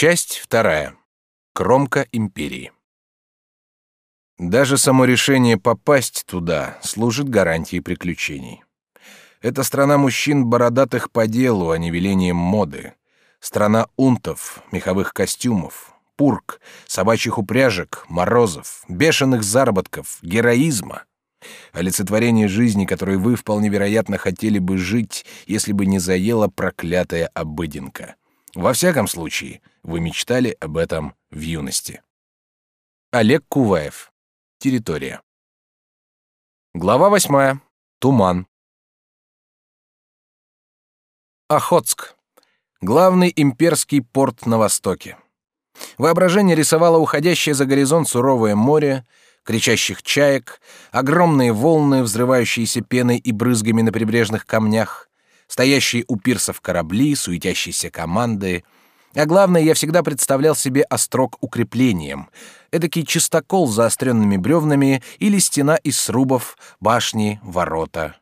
Часть вторая. Кромка империи. Даже само решение попасть туда служит гарантией приключений. Это страна мужчин бородатых по делу, а не велением моды. Страна унтов, меховых костюмов, пург, собачьих упряжек, морозов, бешеных заработков, героизма. Олицетворение жизни, которой вы вполне вероятно хотели бы жить, если бы не заела проклятая обыденка. Во всяком случае, вы мечтали об этом в юности. Олег Куваев. Территория. Глава восьмая. Туман. Охотск. Главный имперский порт на востоке. Воображение рисовало уходящее за горизонт суровое море, кричащих чаек, огромные волны, взрывающиеся пеной и брызгами на прибрежных камнях, стоящие у пирсов корабли, суетящиеся команды — а главное, я всегда представлял себе острог укреплением, эдакий чистокол с заостренными бревнами или стена из срубов, башни, ворота.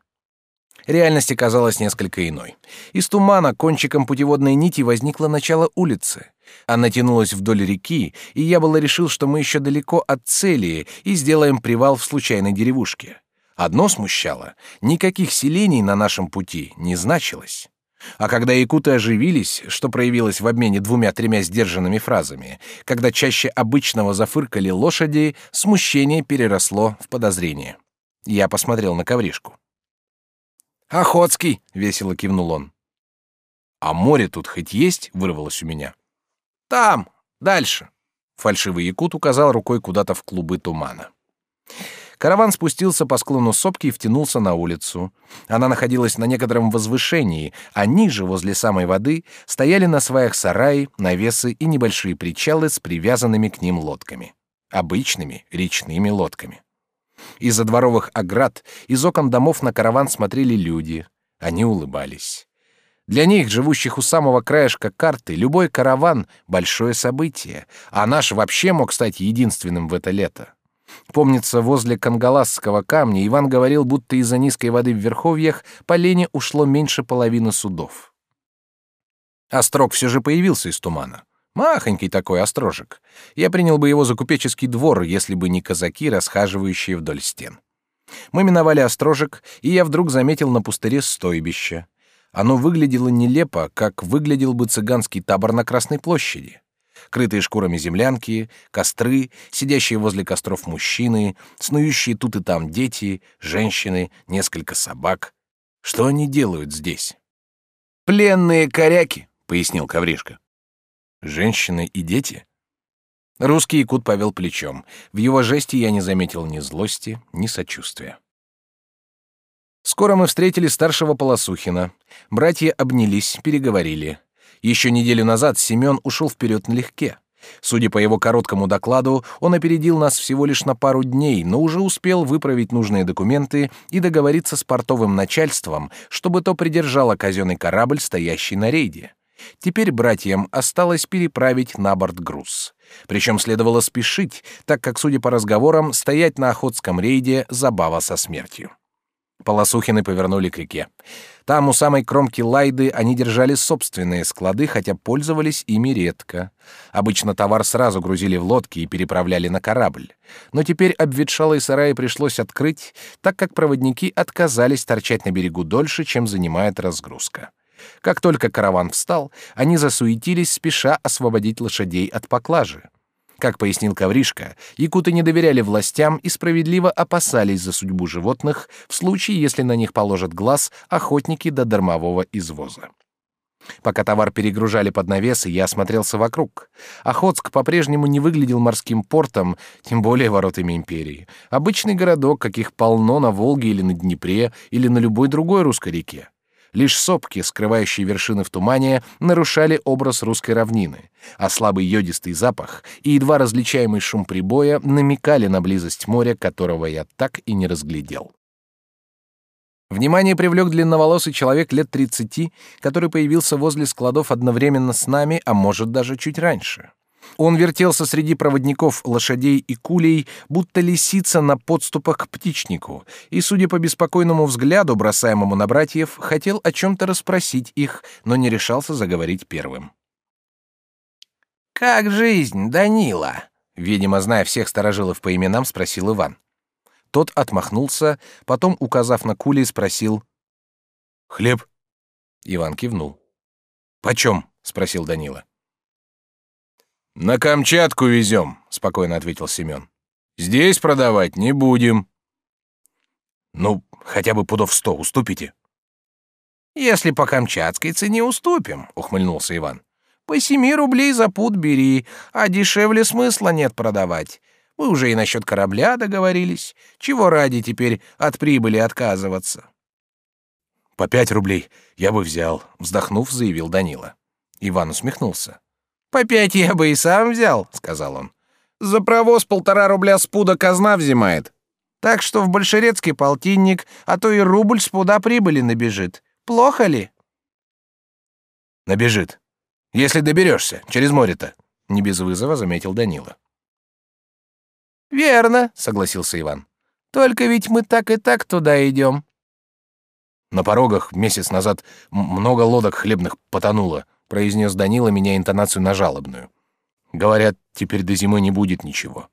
Реальность оказалась несколько иной. Из тумана кончиком путеводной нити возникло начало улицы. Она тянулась вдоль реки, и я было решил, что мы еще далеко от цели и сделаем привал в случайной деревушке. Одно смущало — никаких селений на нашем пути не значилось. А когда якуты оживились, что проявилось в обмене двумя-тремя сдержанными фразами, когда чаще обычного зафыркали лошади, смущение переросло в подозрение. Я посмотрел на ковришку. «Охотский!» — весело кивнул он. «А море тут хоть есть?» — вырвалось у меня. «Там! Дальше!» — фальшивый якут указал рукой куда-то в клубы тумана. Караван спустился по склону сопки и втянулся на улицу. Она находилась на некотором возвышении, а ниже, возле самой воды, стояли на сваях сараи, навесы и небольшие причалы с привязанными к ним лодками. Обычными речными лодками. Из-за дворовых оград, из окон домов на караван смотрели люди. Они улыбались. Для них, живущих у самого краешка карты, любой караван — большое событие, а наш вообще мог стать единственным в это лето. Помнится, возле Кангаласского камня Иван говорил, будто из-за низкой воды в верховьях по лени ушло меньше половины судов. Острог все же появился из тумана. Махонький такой острожек. Я принял бы его за купеческий двор, если бы не казаки, расхаживающие вдоль стен. Мы миновали острожек, и я вдруг заметил на пустыре стойбище. Оно выглядело нелепо, как выглядел бы цыганский табор на Красной площади крытые шкурами землянки, костры, сидящие возле костров мужчины, снующие тут и там дети, женщины, несколько собак. Что они делают здесь? «Пленные коряки», — пояснил Ковришка. «Женщины и дети?» Русский якут повел плечом. В его жесте я не заметил ни злости, ни сочувствия. Скоро мы встретили старшего Полосухина. Братья обнялись, переговорили. Еще неделю назад Семен ушел вперед налегке. Судя по его короткому докладу, он опередил нас всего лишь на пару дней, но уже успел выправить нужные документы и договориться с портовым начальством, чтобы то придержало казенный корабль, стоящий на рейде. Теперь братьям осталось переправить на борт груз. Причем следовало спешить, так как, судя по разговорам, стоять на охотском рейде — забава со смертью. Полосухины повернули к реке. Там, у самой кромки Лайды, они держали собственные склады, хотя пользовались ими редко. Обычно товар сразу грузили в лодки и переправляли на корабль. Но теперь обветшалые сараи пришлось открыть, так как проводники отказались торчать на берегу дольше, чем занимает разгрузка. Как только караван встал, они засуетились, спеша освободить лошадей от поклажи. Как пояснил Ковришка, якуты не доверяли властям и справедливо опасались за судьбу животных в случае, если на них положат глаз охотники до дармового извоза. Пока товар перегружали под навесы, я осмотрелся вокруг. Охотск по-прежнему не выглядел морским портом, тем более воротами империи. Обычный городок, каких полно на Волге или на Днепре, или на любой другой русской реке. Лишь сопки, скрывающие вершины в тумане, нарушали образ русской равнины, а слабый йодистый запах и едва различаемый шум прибоя намекали на близость моря, которого я так и не разглядел. Внимание привлек длинноволосый человек лет тридцати, который появился возле складов одновременно с нами, а может даже чуть раньше. Он вертелся среди проводников лошадей и кулей, будто лисица на подступах к птичнику, и, судя по беспокойному взгляду, бросаемому на братьев, хотел о чем-то расспросить их, но не решался заговорить первым. Как жизнь, Данила? Видимо, зная всех старожилов по именам, спросил Иван. Тот отмахнулся, потом, указав на кули, спросил: "Хлеб?" Иван кивнул. "Почем?" спросил Данила. На Камчатку везем, спокойно ответил Семен. Здесь продавать не будем. Ну, хотя бы пудов сто уступите. Если по камчатской цене уступим, ухмыльнулся Иван. По семи рублей за пуд бери, а дешевле смысла нет продавать. Мы уже и насчет корабля договорились. Чего ради теперь от прибыли отказываться? По пять рублей я бы взял, вздохнув, заявил Данила. Иван усмехнулся. По пять я бы и сам взял, сказал он. За провоз полтора рубля с пуда казна взимает. Так что в большерецкий полтинник, а то и рубль с пуда прибыли набежит. Плохо ли? Набежит. Если доберешься, через море-то, не без вызова заметил Данила. Верно, согласился Иван. Только ведь мы так и так туда идем. На порогах месяц назад много лодок хлебных потонуло, произнес Данила, меня интонацию на жалобную. Говорят, теперь до зимы не будет ничего.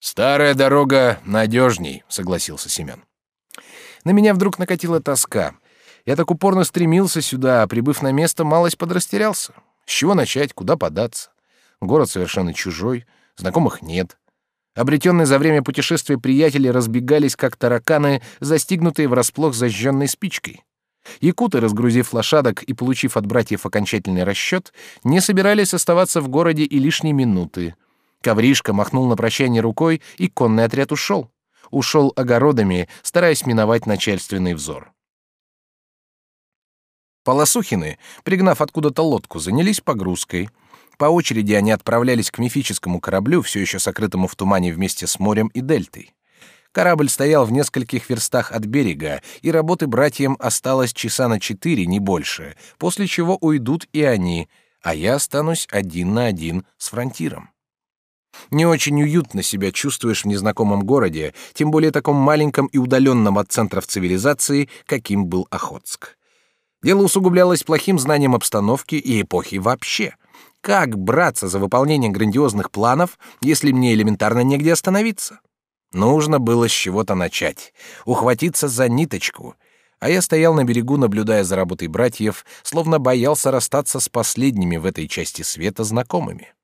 Старая дорога надежней, согласился Семен. На меня вдруг накатила тоска. Я так упорно стремился сюда, а прибыв на место, малость подрастерялся. С чего начать, куда податься? Город совершенно чужой, знакомых нет. Обретенные за время путешествия приятели разбегались, как тараканы, застигнутые врасплох зажженной спичкой. Якуты, разгрузив лошадок и получив от братьев окончательный расчет, не собирались оставаться в городе и лишние минуты. Ковришка махнул на прощание рукой, и конный отряд ушел ушел огородами, стараясь миновать начальственный взор. Полосухины, пригнав откуда-то лодку, занялись погрузкой. По очереди они отправлялись к мифическому кораблю, все еще сокрытому в тумане вместе с морем и дельтой. Корабль стоял в нескольких верстах от берега, и работы братьям осталось часа на четыре, не больше, после чего уйдут и они, а я останусь один на один с фронтиром. Не очень уютно себя чувствуешь в незнакомом городе, тем более таком маленьком и удаленном от центров цивилизации, каким был Охотск. Дело усугублялось плохим знанием обстановки и эпохи вообще. Как браться за выполнение грандиозных планов, если мне элементарно негде остановиться? Нужно было с чего-то начать, ухватиться за ниточку. А я стоял на берегу, наблюдая за работой братьев, словно боялся расстаться с последними в этой части света знакомыми.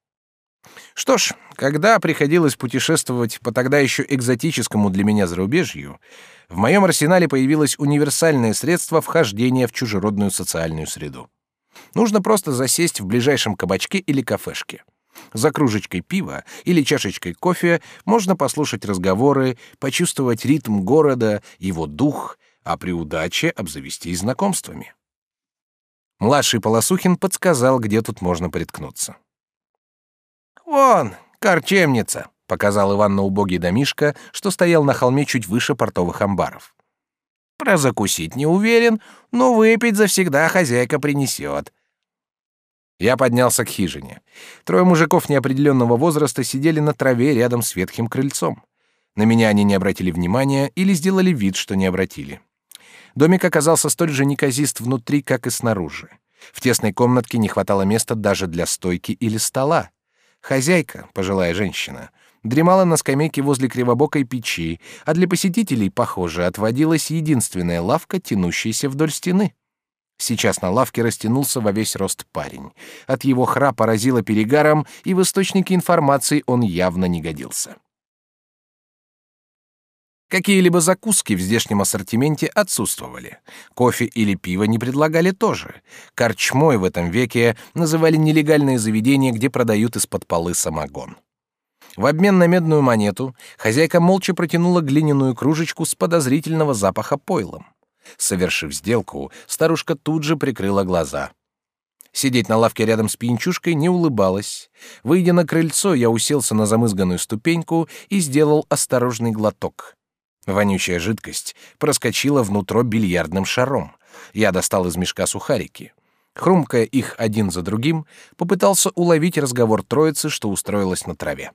Что ж, когда приходилось путешествовать по тогда еще экзотическому для меня зарубежью, в моем арсенале появилось универсальное средство вхождения в чужеродную социальную среду. Нужно просто засесть в ближайшем кабачке или кафешке. За кружечкой пива или чашечкой кофе можно послушать разговоры, почувствовать ритм города, его дух, а при удаче обзавестись знакомствами. Младший Полосухин подсказал, где тут можно приткнуться. «Вон, корчемница», — показал Иван на убогий домишко, что стоял на холме чуть выше портовых амбаров. «Про закусить не уверен, но выпить завсегда хозяйка принесет». Я поднялся к хижине. Трое мужиков неопределенного возраста сидели на траве рядом с ветхим крыльцом. На меня они не обратили внимания или сделали вид, что не обратили. Домик оказался столь же неказист внутри, как и снаружи. В тесной комнатке не хватало места даже для стойки или стола. Хозяйка, пожилая женщина, дремала на скамейке возле кривобокой печи, а для посетителей, похоже, отводилась единственная лавка, тянущаяся вдоль стены. Сейчас на лавке растянулся во весь рост парень. От его храпа разило перегаром, и в источнике информации он явно не годился. Какие-либо закуски в здешнем ассортименте отсутствовали. Кофе или пиво не предлагали тоже. Корчмой в этом веке называли нелегальные заведения, где продают из-под полы самогон. В обмен на медную монету хозяйка молча протянула глиняную кружечку с подозрительного запаха пойлом. Совершив сделку, старушка тут же прикрыла глаза. Сидеть на лавке рядом с пьянчушкой не улыбалась. Выйдя на крыльцо, я уселся на замызганную ступеньку и сделал осторожный глоток. Вонючая жидкость проскочила внутрь бильярдным шаром. Я достал из мешка сухарики. Хрумкая их один за другим, попытался уловить разговор троицы, что устроилась на траве.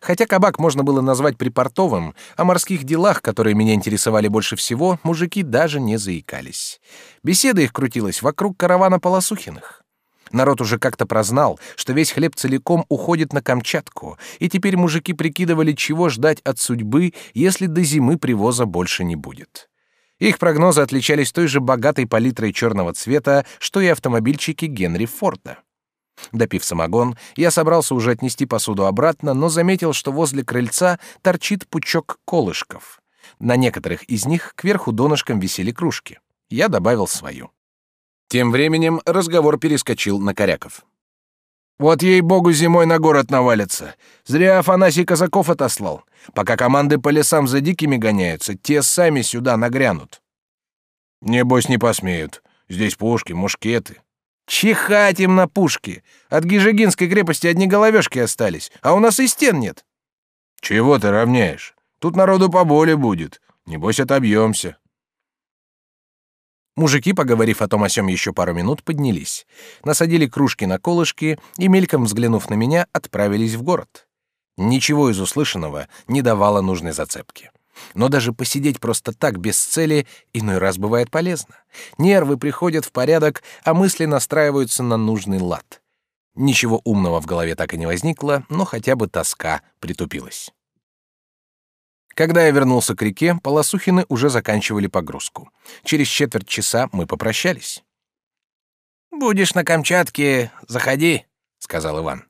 Хотя кабак можно было назвать припортовым, о морских делах, которые меня интересовали больше всего, мужики даже не заикались. Беседа их крутилась вокруг каравана Полосухиных. Народ уже как-то прознал, что весь хлеб целиком уходит на Камчатку, и теперь мужики прикидывали, чего ждать от судьбы, если до зимы привоза больше не будет. Их прогнозы отличались той же богатой палитрой черного цвета, что и автомобильчики Генри Форда. Допив самогон, я собрался уже отнести посуду обратно, но заметил, что возле крыльца торчит пучок колышков. На некоторых из них кверху донышком висели кружки. Я добавил свою. Тем временем разговор перескочил на Коряков. «Вот ей-богу зимой на город навалится. Зря Афанасий казаков отослал. Пока команды по лесам за дикими гоняются, те сами сюда нагрянут». «Небось не посмеют. Здесь пушки, мушкеты». «Чихать им на пушки! От Гижегинской крепости одни головешки остались, а у нас и стен нет». «Чего ты равняешь? Тут народу поболе будет. Небось отобьемся». Мужики, поговорив о том о сём еще пару минут, поднялись, насадили кружки на колышки и, мельком взглянув на меня, отправились в город. Ничего из услышанного не давало нужной зацепки. Но даже посидеть просто так, без цели, иной раз бывает полезно. Нервы приходят в порядок, а мысли настраиваются на нужный лад. Ничего умного в голове так и не возникло, но хотя бы тоска притупилась. Когда я вернулся к реке, Полосухины уже заканчивали погрузку. Через четверть часа мы попрощались. «Будешь на Камчатке, заходи», — сказал Иван.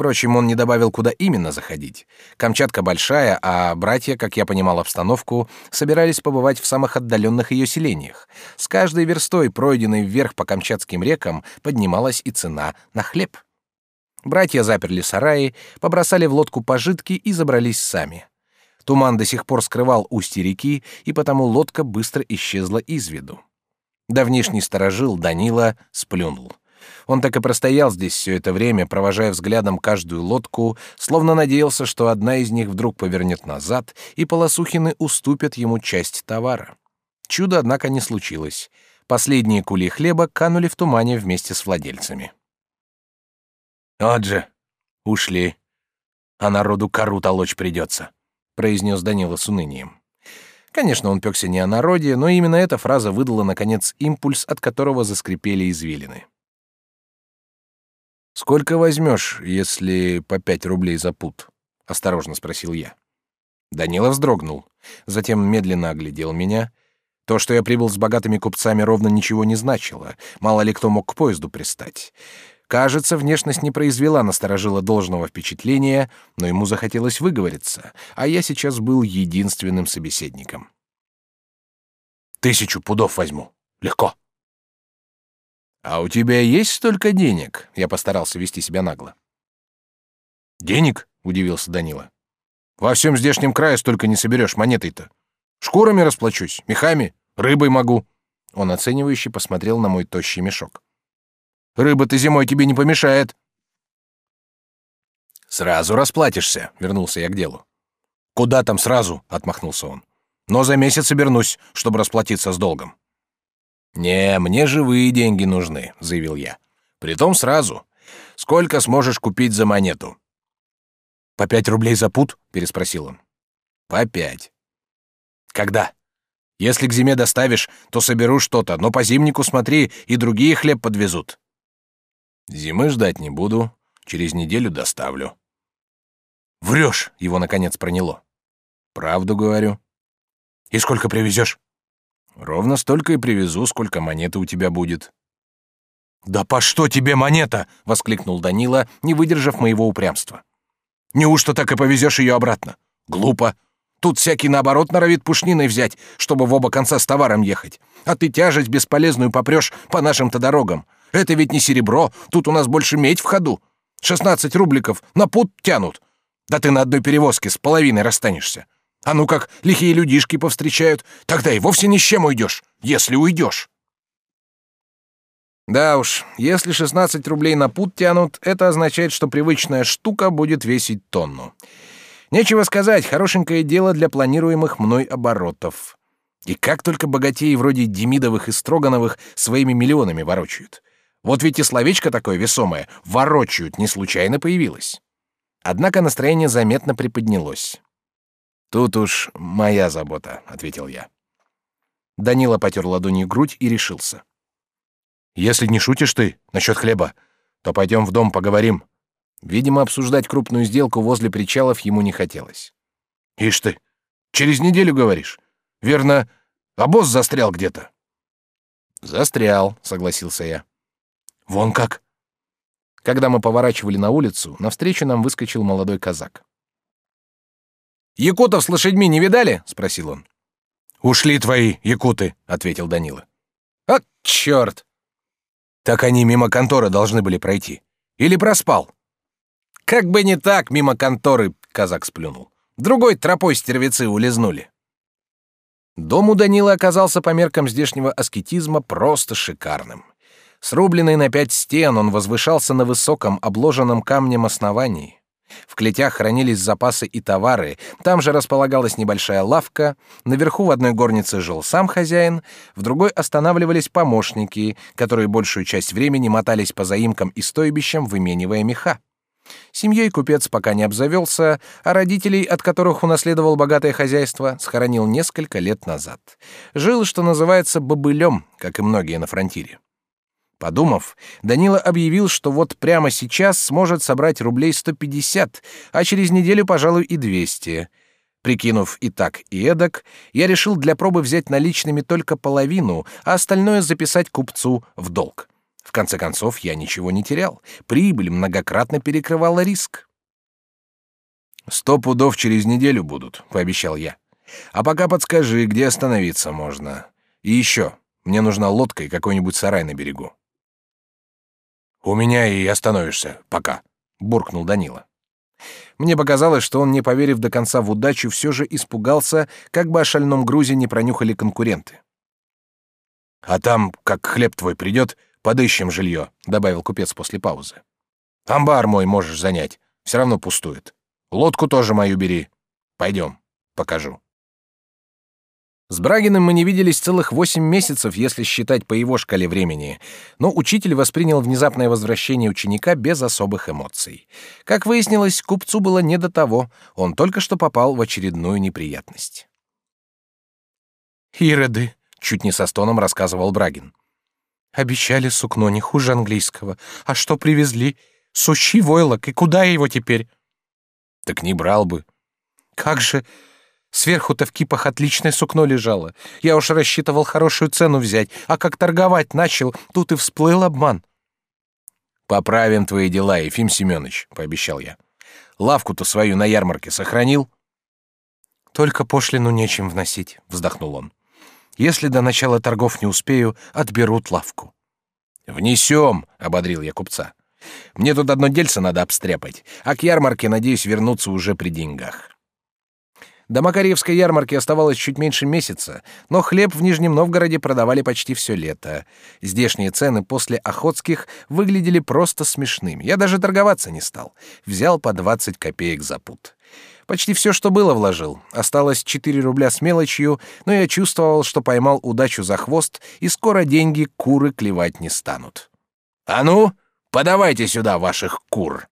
Впрочем, он не добавил, куда именно заходить. Камчатка большая, а братья, как я понимал обстановку, собирались побывать в самых отдаленных ее селениях. С каждой верстой, пройденной вверх по камчатским рекам, поднималась и цена на хлеб. Братья заперли сараи, побросали в лодку пожитки и забрались сами. Туман до сих пор скрывал устье реки, и потому лодка быстро исчезла из виду. Давнишний сторожил Данила сплюнул. Он так и простоял здесь все это время, провожая взглядом каждую лодку, словно надеялся, что одна из них вдруг повернет назад, и полосухины уступят ему часть товара. Чудо, однако, не случилось. Последние кули хлеба канули в тумане вместе с владельцами. «Вот же, ушли. А народу кору толочь придется», произнес Данила с унынием. Конечно, он пёкся не о народе, но именно эта фраза выдала, наконец, импульс, от которого заскрипели извилины. «Сколько возьмешь, если по пять рублей за пут?» — осторожно спросил я. Данила вздрогнул, затем медленно оглядел меня. То, что я прибыл с богатыми купцами, ровно ничего не значило. Мало ли кто мог к поезду пристать. Кажется, внешность не произвела на сторожила должного впечатления, но ему захотелось выговориться, а я сейчас был единственным собеседником. «Тысячу пудов возьму. Легко». «А у тебя есть столько денег?» — я постарался вести себя нагло. «Денег?» — удивился Данила. «Во всем здешнем крае столько не соберешь монетой-то. Шкурами расплачусь, мехами, рыбой могу». Он оценивающе посмотрел на мой тощий мешок. Рыба-то зимой тебе не помешает. Сразу расплатишься, вернулся я к делу. Куда там сразу? отмахнулся он. Но за месяц обернусь, чтобы расплатиться с долгом. Не, мне живые деньги нужны, заявил я. Притом сразу. Сколько сможешь купить за монету? По пять рублей за пуд? переспросил он. По пять. Когда? Если к зиме доставишь, то соберу что-то, но по зимнику смотри, и другие хлеб подвезут. Зимы ждать не буду, через неделю доставлю. Врешь, его наконец проняло. Правду говорю. И сколько привезешь? Ровно столько и привезу, сколько монеты у тебя будет. Да по что тебе монета? воскликнул Данила, не выдержав моего упрямства. Неужто так и повезешь ее обратно? Глупо. Тут всякий наоборот норовит пушниной взять, чтобы в оба конца с товаром ехать. А ты тяжесть бесполезную попрешь по нашим-то дорогам. Это ведь не серебро, тут у нас больше медь в ходу. Шестнадцать рубликов на пут тянут. Да ты на одной перевозке с половиной расстанешься. А ну как лихие людишки повстречают, тогда и вовсе ни с чем уйдешь, если уйдешь. Да уж, если 16 рублей на пут тянут, это означает, что привычная штука будет весить тонну. Нечего сказать, хорошенькое дело для планируемых мной оборотов. И как только богатеи вроде Демидовых и Строгановых своими миллионами ворочают. Вот ведь и словечко такое весомое «ворочают» не случайно появилось. Однако настроение заметно приподнялось. «Тут уж моя забота», — ответил я. Данила потер ладонью грудь и решился. «Если не шутишь ты насчет хлеба, то пойдем в дом поговорим. Видимо, обсуждать крупную сделку возле причалов ему не хотелось. Ишь ты, через неделю говоришь? Верно, обоз застрял где-то. Застрял, согласился я. Вон как. Когда мы поворачивали на улицу, навстречу нам выскочил молодой казак. Якутов с лошадьми не видали? спросил он. Ушли твои якуты, ответил Данила. От черт! Так они мимо конторы должны были пройти. Или проспал? Как бы не так, мимо конторы, казак сплюнул. Другой тропой стервецы улизнули. Дом у Данила оказался по меркам здешнего аскетизма просто шикарным. Срубленный на пять стен, он возвышался на высоком, обложенном камнем основании. В клетях хранились запасы и товары, там же располагалась небольшая лавка, наверху в одной горнице жил сам хозяин, в другой останавливались помощники, которые большую часть времени мотались по заимкам и стойбищам, выменивая меха. Семьей купец пока не обзавелся, а родителей, от которых унаследовал богатое хозяйство, схоронил несколько лет назад. Жил, что называется, бобылем, как и многие на фронтире. Подумав, Данила объявил, что вот прямо сейчас сможет собрать рублей 150, а через неделю, пожалуй, и 200. Прикинув и так, и эдак, я решил для пробы взять наличными только половину, а остальное записать купцу в долг. В конце концов, я ничего не терял. Прибыль многократно перекрывала риск. «Сто пудов через неделю будут», — пообещал я. «А пока подскажи, где остановиться можно. И еще, мне нужна лодка и какой-нибудь сарай на берегу». «У меня и остановишься, пока», — буркнул Данила. Мне показалось, что он, не поверив до конца в удачу, все же испугался, как бы о шальном грузе не пронюхали конкуренты. «А там, как хлеб твой придет, подыщем жилье», — добавил купец после паузы. «Амбар мой можешь занять, все равно пустует. Лодку тоже мою бери. Пойдем, покажу». С Брагиным мы не виделись целых восемь месяцев, если считать по его шкале времени, но учитель воспринял внезапное возвращение ученика без особых эмоций. Как выяснилось, купцу было не до того, он только что попал в очередную неприятность. «Ироды», — чуть не со стоном рассказывал Брагин. «Обещали сукно не хуже английского. А что привезли? Сущий войлок, и куда его теперь?» «Так не брал бы». «Как же...» Сверху-то в кипах отличное сукно лежало. Я уж рассчитывал хорошую цену взять, а как торговать начал, тут и всплыл обман. «Поправим твои дела, Ефим Семенович», — пообещал я. «Лавку-то свою на ярмарке сохранил?» «Только пошлину нечем вносить», — вздохнул он. «Если до начала торгов не успею, отберут лавку». «Внесем», — ободрил я купца. «Мне тут одно дельце надо обстряпать, а к ярмарке, надеюсь, вернуться уже при деньгах». До Макарьевской ярмарки оставалось чуть меньше месяца, но хлеб в Нижнем Новгороде продавали почти все лето. Здешние цены после охотских выглядели просто смешными. Я даже торговаться не стал. Взял по 20 копеек за пуд. Почти все, что было, вложил. Осталось 4 рубля с мелочью, но я чувствовал, что поймал удачу за хвост, и скоро деньги куры клевать не станут. «А ну, подавайте сюда ваших кур!»